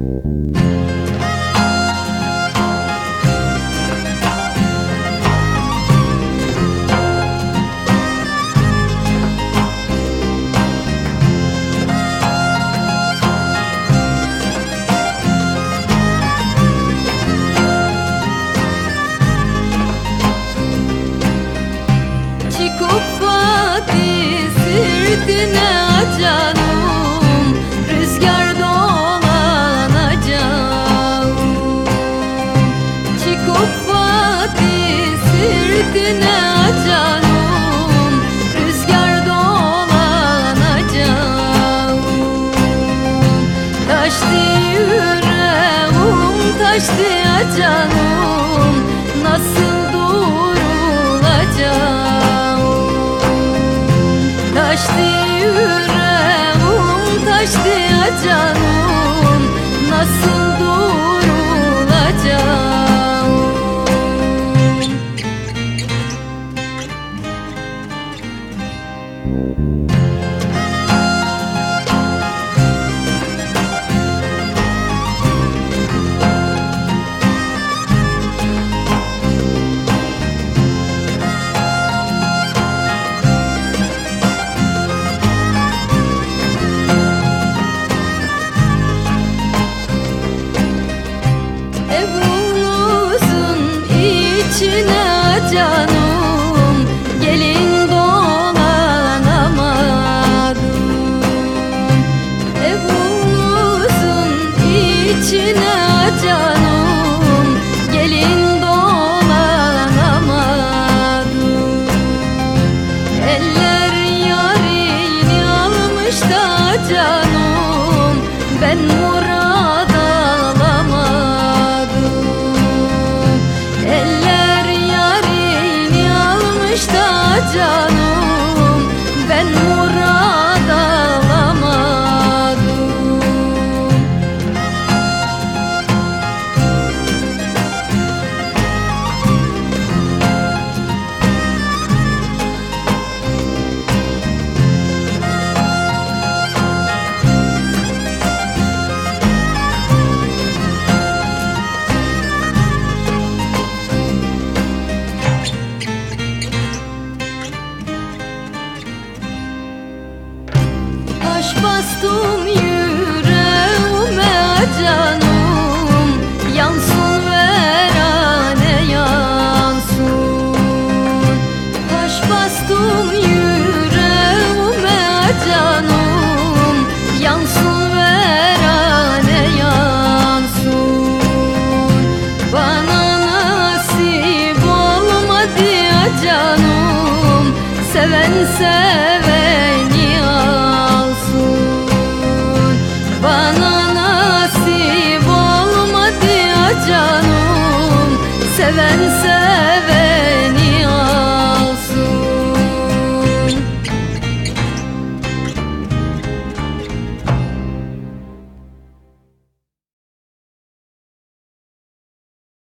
Mm-hmm. Taştı ya canım Nasıl durulacağım Taştı yüreğim taştı ya canım Nasıl içine Taş bastım yüreğime canım. Yansın verane yansın. Taş bastım yüreğime canım. Yansın verane yansın. Bana nasip olmadı ya canım. Seven seveni Seven seveni